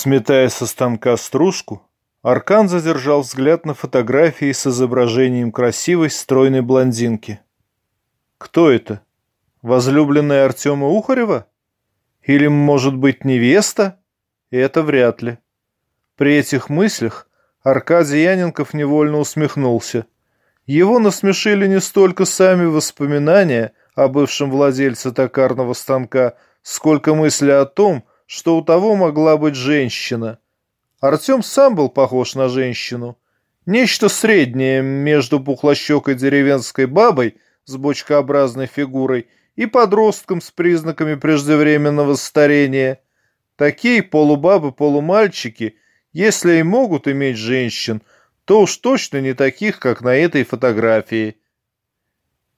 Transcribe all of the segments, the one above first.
Сметая со станка стружку, Аркан задержал взгляд на фотографии с изображением красивой стройной блондинки. Кто это? Возлюбленная Артема Ухарева? Или, может быть, невеста? Это вряд ли. При этих мыслях Аркадий Яненков невольно усмехнулся. Его насмешили не столько сами воспоминания о бывшем владельце токарного станка, сколько мысли о том, что у того могла быть женщина. Артем сам был похож на женщину. Нечто среднее между пухлощекой деревенской бабой с бочкообразной фигурой и подростком с признаками преждевременного старения. Такие полубабы-полумальчики, если и могут иметь женщин, то уж точно не таких, как на этой фотографии.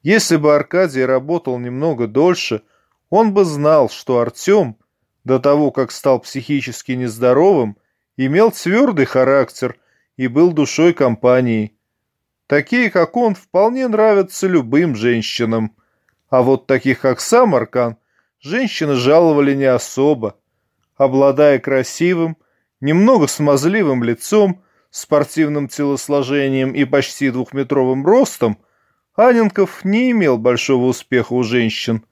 Если бы Аркадий работал немного дольше, он бы знал, что Артем, до того, как стал психически нездоровым, имел твердый характер и был душой компании. Такие, как он, вполне нравятся любым женщинам. А вот таких, как сам Аркан, женщины жаловали не особо. Обладая красивым, немного смазливым лицом, спортивным телосложением и почти двухметровым ростом, Аненков не имел большого успеха у женщин.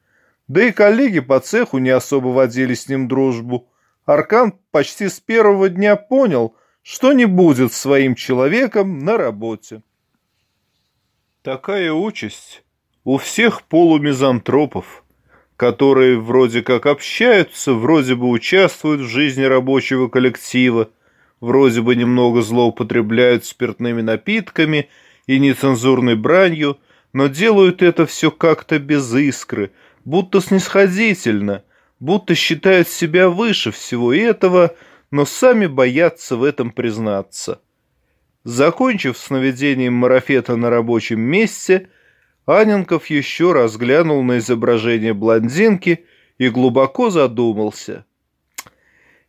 Да и коллеги по цеху не особо водили с ним дружбу. Аркан почти с первого дня понял, что не будет своим человеком на работе. Такая участь у всех полумизантропов, которые вроде как общаются, вроде бы участвуют в жизни рабочего коллектива, вроде бы немного злоупотребляют спиртными напитками и нецензурной бранью, но делают это все как-то без искры, будто снисходительно, будто считают себя выше всего этого, но сами боятся в этом признаться. Закончив с наведением марафета на рабочем месте, Аненков еще раз глянул на изображение блондинки и глубоко задумался.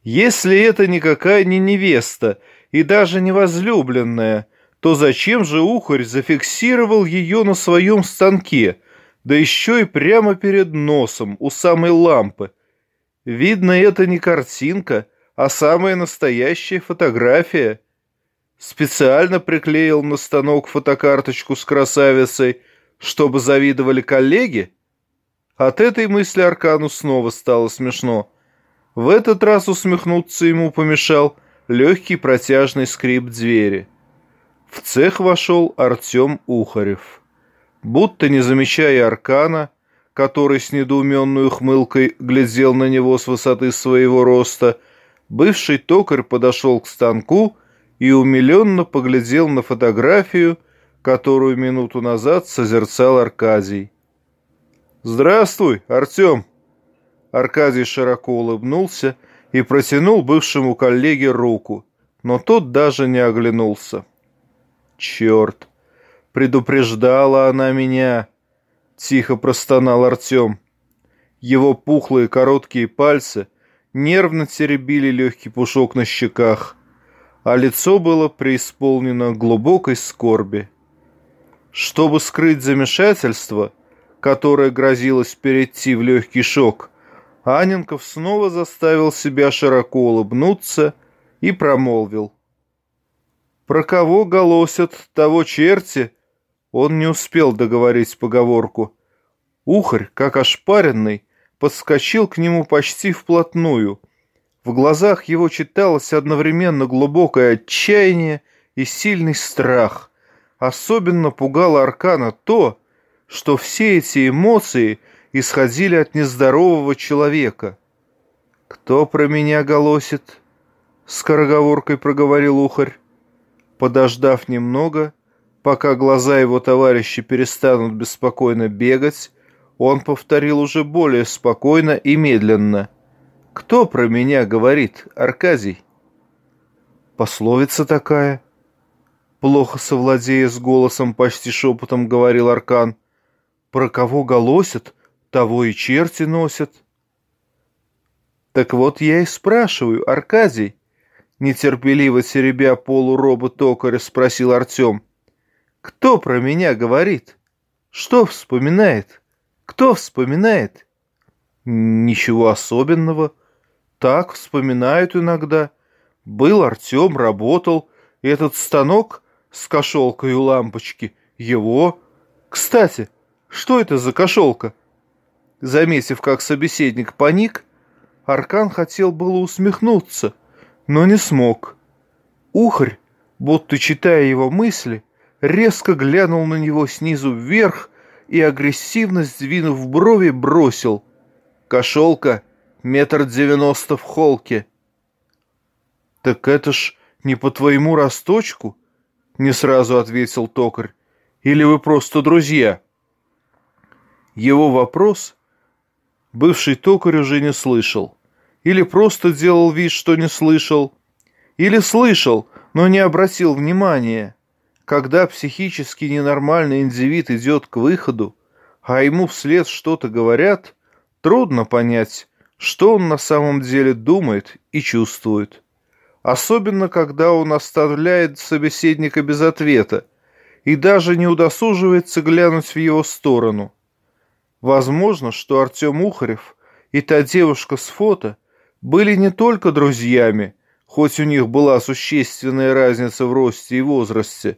Если это никакая не невеста и даже не возлюбленная, то зачем же Ухарь зафиксировал ее на своем станке, да еще и прямо перед носом, у самой лампы? Видно, это не картинка, а самая настоящая фотография. Специально приклеил на станок фотокарточку с красавицей, чтобы завидовали коллеги? От этой мысли Аркану снова стало смешно. В этот раз усмехнуться ему помешал легкий протяжный скрип двери. В цех вошел Артем Ухарев. Будто не замечая Аркана, который с недоуменной ухмылкой глядел на него с высоты своего роста, бывший токарь подошел к станку и умиленно поглядел на фотографию, которую минуту назад созерцал Аркадий. «Здравствуй, Артем!» Аркадий широко улыбнулся и протянул бывшему коллеге руку, но тот даже не оглянулся. «Черт! Предупреждала она меня!» — тихо простонал Артем. Его пухлые короткие пальцы нервно теребили легкий пушок на щеках, а лицо было преисполнено глубокой скорби. Чтобы скрыть замешательство, которое грозилось перейти в легкий шок, Аненков снова заставил себя широко улыбнуться и промолвил. «Про кого голосят того черти?» Он не успел договорить поговорку. Ухарь, как ошпаренный, подскочил к нему почти вплотную. В глазах его читалось одновременно глубокое отчаяние и сильный страх. Особенно пугало Аркана то, что все эти эмоции исходили от нездорового человека. «Кто про меня голосит?» — скороговоркой проговорил ухарь. Подождав немного, пока глаза его товарища перестанут беспокойно бегать, он повторил уже более спокойно и медленно. «Кто про меня говорит, Аркадий?» «Пословица такая», плохо совладея с голосом, почти шепотом говорил Аркан. «Про кого голосят, того и черти носят». «Так вот я и спрашиваю, Аркадий», — нетерпеливо теребя полуроба токаря спросил Артем. «Кто про меня говорит? Что вспоминает? Кто вспоминает?» «Ничего особенного. Так вспоминают иногда. Был Артем, работал. И этот станок с кошелкой у лампочки его. Кстати, что это за кошелка? Заметив, как собеседник паник, Аркан хотел было усмехнуться, но не смог. Ухарь, будто читая его мысли, резко глянул на него снизу вверх и, агрессивно сдвинув брови, бросил. «Кошелка, метр девяносто в холке». «Так это ж не по твоему росточку?» — не сразу ответил токарь. «Или вы просто друзья?» Его вопрос бывший токарь уже не слышал. Или просто делал вид, что не слышал. Или слышал, но не обратил внимания. Когда психически ненормальный индивид идет к выходу, а ему вслед что-то говорят, трудно понять, что он на самом деле думает и чувствует. Особенно, когда он оставляет собеседника без ответа и даже не удосуживается глянуть в его сторону. Возможно, что Артем Ухарев и та девушка с фото были не только друзьями, хоть у них была существенная разница в росте и возрасте.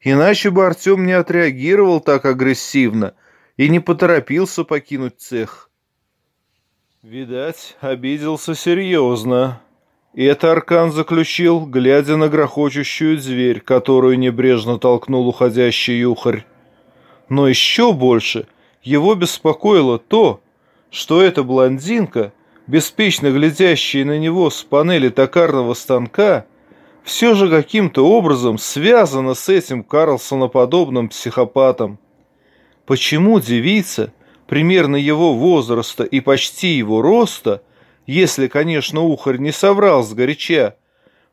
Иначе бы Артем не отреагировал так агрессивно и не поторопился покинуть цех. Видать, обиделся серьезно. И это Аркан заключил, глядя на грохочущую дверь, которую небрежно толкнул уходящий юхарь. Но еще больше его беспокоило то, что эта блондинка, беспечно глядящая на него с панели токарного станка, все же каким-то образом связана с этим Карлсоноподобным психопатом. Почему девица, примерно его возраста и почти его роста, если, конечно, ухарь не соврал сгоряча,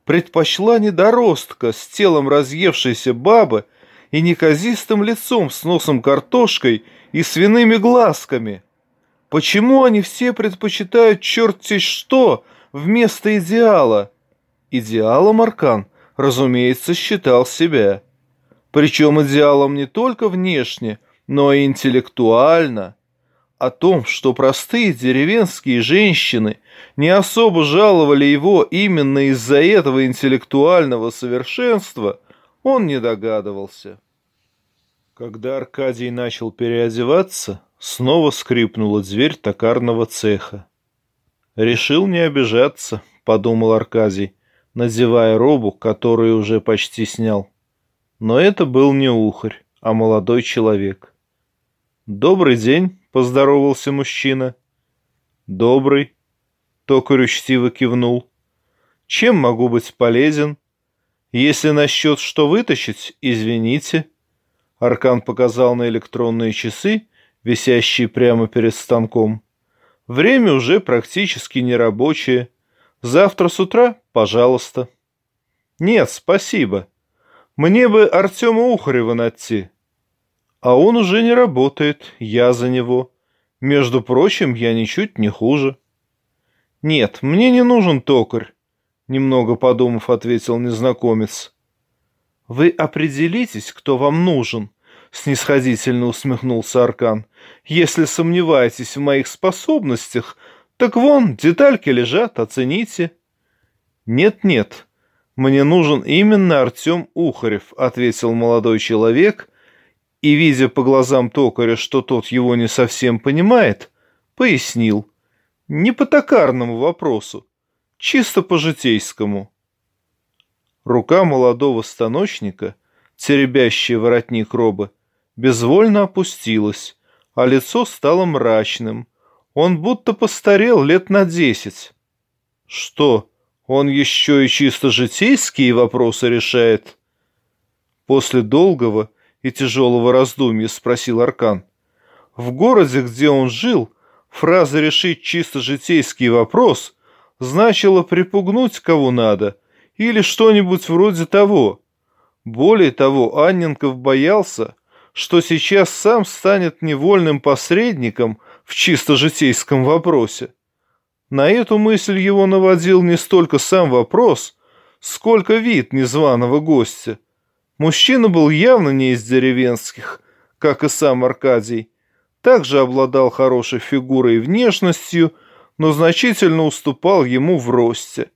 предпочла недоростка с телом разъевшейся бабы и неказистым лицом с носом картошкой и свиными глазками? Почему они все предпочитают черти что вместо идеала? Идеалом Аркан, разумеется, считал себя. Причем идеалом не только внешне, но и интеллектуально. О том, что простые деревенские женщины не особо жаловали его именно из-за этого интеллектуального совершенства, он не догадывался. Когда Аркадий начал переодеваться, снова скрипнула дверь токарного цеха. «Решил не обижаться», — подумал Аркадий, надевая робу, которую уже почти снял. Но это был не ухарь, а молодой человек. «Добрый день», — поздоровался мужчина. «Добрый», — токарь учтиво кивнул. «Чем могу быть полезен? Если насчет что вытащить, извините». Аркан показал на электронные часы, висящие прямо перед станком. Время уже практически нерабочее. Завтра с утра, пожалуйста. Нет, спасибо. Мне бы Артема Ухарева найти. А он уже не работает, я за него. Между прочим, я ничуть не хуже. Нет, мне не нужен токарь, немного подумав, ответил незнакомец. «Вы определитесь, кто вам нужен», — снисходительно усмехнулся Аркан. «Если сомневаетесь в моих способностях, так вон, детальки лежат, оцените». «Нет-нет, мне нужен именно Артем Ухарев», — ответил молодой человек, и, видя по глазам токаря, что тот его не совсем понимает, пояснил. «Не по токарному вопросу, чисто по житейскому». Рука молодого станочника, теребящая воротник робы, безвольно опустилась, а лицо стало мрачным. Он будто постарел лет на десять. Что, он еще и чисто житейские вопросы решает? После долгого и тяжелого раздумья спросил Аркан. В городе, где он жил, фраза «решить чисто житейский вопрос» значила припугнуть кого надо – или что-нибудь вроде того. Более того, Анненков боялся, что сейчас сам станет невольным посредником в чисто житейском вопросе. На эту мысль его наводил не столько сам вопрос, сколько вид незваного гостя. Мужчина был явно не из деревенских, как и сам Аркадий. Также обладал хорошей фигурой и внешностью, но значительно уступал ему в росте.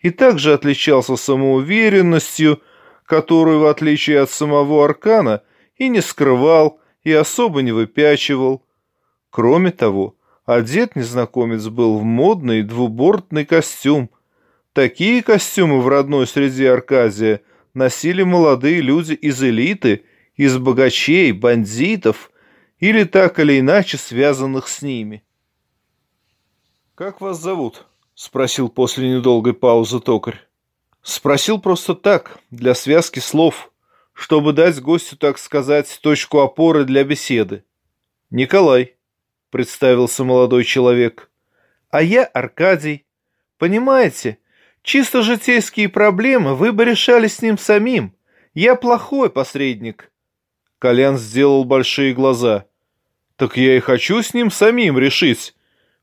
и также отличался самоуверенностью, которую, в отличие от самого Аркана, и не скрывал, и особо не выпячивал. Кроме того, одет незнакомец был в модный двубортный костюм. Такие костюмы в родной среде Арказия носили молодые люди из элиты, из богачей, бандитов или так или иначе связанных с ними. «Как вас зовут?» — спросил после недолгой паузы токарь. Спросил просто так, для связки слов, чтобы дать гостю, так сказать, точку опоры для беседы. «Николай», — представился молодой человек, — «а я Аркадий. Понимаете, чисто житейские проблемы вы бы решали с ним самим. Я плохой посредник». Колян сделал большие глаза. «Так я и хочу с ним самим решить.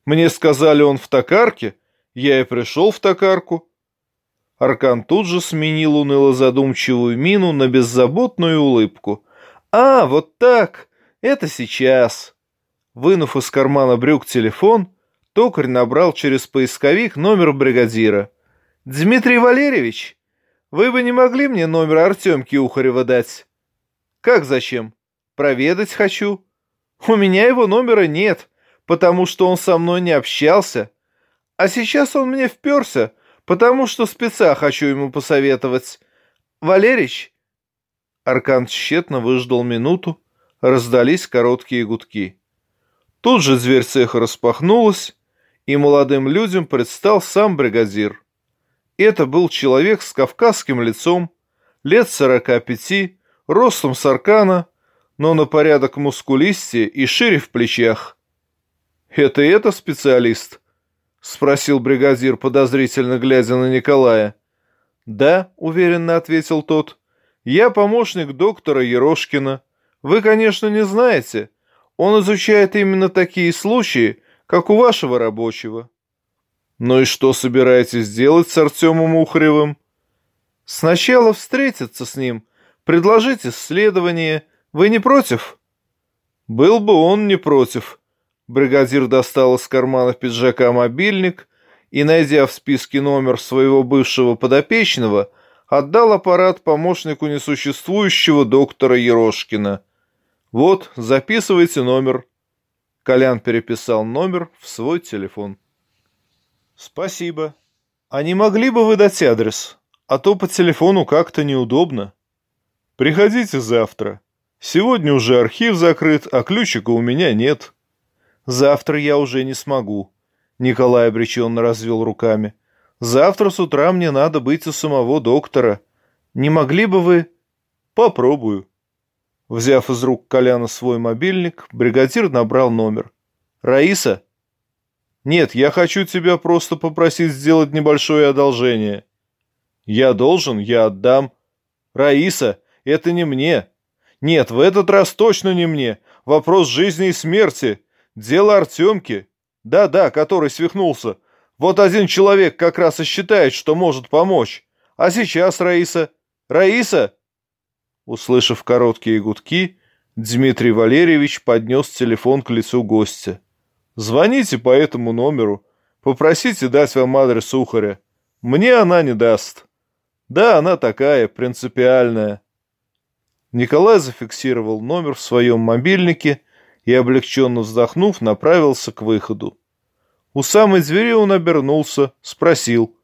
Мне сказали, он в токарке, я и пришел в токарку». Аркан тут же сменил уныло-задумчивую мину на беззаботную улыбку. «А, вот так! Это сейчас!» Вынув из кармана брюк телефон, токарь набрал через поисковик номер бригадира. «Дмитрий Валерьевич, вы бы не могли мне номер Артемки Ухарева дать?» «Как зачем? Проведать хочу. У меня его номера нет, потому что он со мной не общался. А сейчас он мне вперся, потому что спеца хочу ему посоветовать. Валерич?» Аркан тщетно выждал минуту, раздались короткие гудки. Тут же дверь цеха распахнулась, и молодым людям предстал сам бригадир. Это был человек с кавказским лицом, лет сорока пяти, ростом с аркана, но на порядок мускулистее и шире в плечах. «Это это специалист?» — спросил бригадир, подозрительно глядя на Николая. «Да», — уверенно ответил тот, — «я помощник доктора Ерошкина. Вы, конечно, не знаете. Он изучает именно такие случаи, как у вашего рабочего». «Ну и что собираетесь делать с Артемом Ухаревым?» «Сначала встретиться с ним, предложить исследование. Вы не против?» «Был бы он не против», Бригадир достал из кармана пиджака мобильник и, найдя в списке номер своего бывшего подопечного, отдал аппарат помощнику несуществующего доктора Ерошкина. «Вот, записывайте номер». Колян переписал номер в свой телефон. «Спасибо. А не могли бы вы дать адрес? А то по телефону как-то неудобно». «Приходите завтра. Сегодня уже архив закрыт, а ключика у меня нет». Завтра я уже не смогу. Николай обреченно развел руками. Завтра с утра мне надо быть у самого доктора. Не могли бы вы... Попробую. Взяв из рук Коляна свой мобильник, бригадир набрал номер. «Раиса?» «Нет, я хочу тебя просто попросить сделать небольшое одолжение». «Я должен, я отдам». «Раиса, это не мне». «Нет, в этот раз точно не мне. Вопрос жизни и смерти. Дело Артемки. Да-да, который свихнулся. Вот один человек как раз и считает, что может помочь. А сейчас Раиса... Раиса!» Услышав короткие гудки, Дмитрий Валерьевич поднес телефон к лицу гостя. «Звоните по этому номеру. Попросите дать вам адрес Ухаря. Мне она не даст. Да, она такая, принципиальная». Николай зафиксировал номер в своем мобильнике и, облегченно вздохнув, направился к выходу. У самой двери он обернулся, спросил,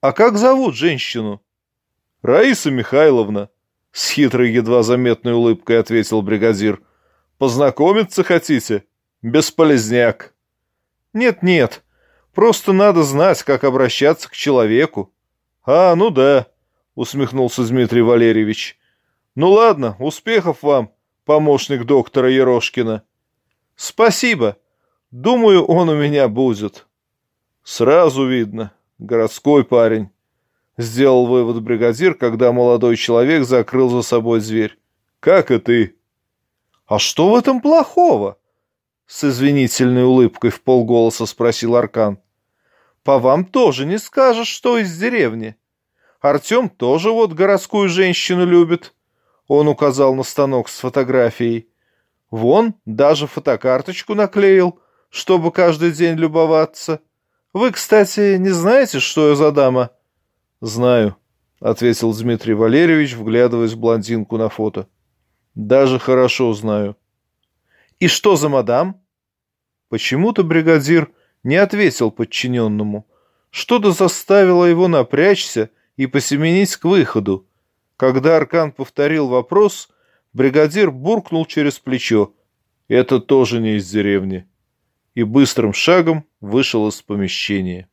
«А как зовут женщину?» «Раиса Михайловна», — с хитрой едва заметной улыбкой ответил бригадир. «Познакомиться хотите? Бесполезняк». «Нет-нет, просто надо знать, как обращаться к человеку». «А, ну да», — усмехнулся Дмитрий Валерьевич. «Ну ладно, успехов вам, помощник доктора Ерошкина». Спасибо. Думаю, он у меня будет. Сразу видно. Городской парень. Сделал вывод бригадир, когда молодой человек закрыл за собой дверь. Как и ты. А что в этом плохого? С извинительной улыбкой в полголоса спросил Аркан. По вам тоже не скажешь, что из деревни. Артем тоже вот городскую женщину любит. Он указал на станок с фотографией. Вон, даже фотокарточку наклеил, чтобы каждый день любоваться. Вы, кстати, не знаете, что я за дама? Знаю, ответил Дмитрий Валерьевич, вглядываясь в блондинку на фото. Даже хорошо знаю. И что за мадам? Почему-то бригадир не ответил подчиненному. Что-то заставило его напрячься и посеменить к выходу. Когда Аркан повторил вопрос, бригадир буркнул через плечо. Это тоже не из деревни. И быстрым шагом вышел из помещения.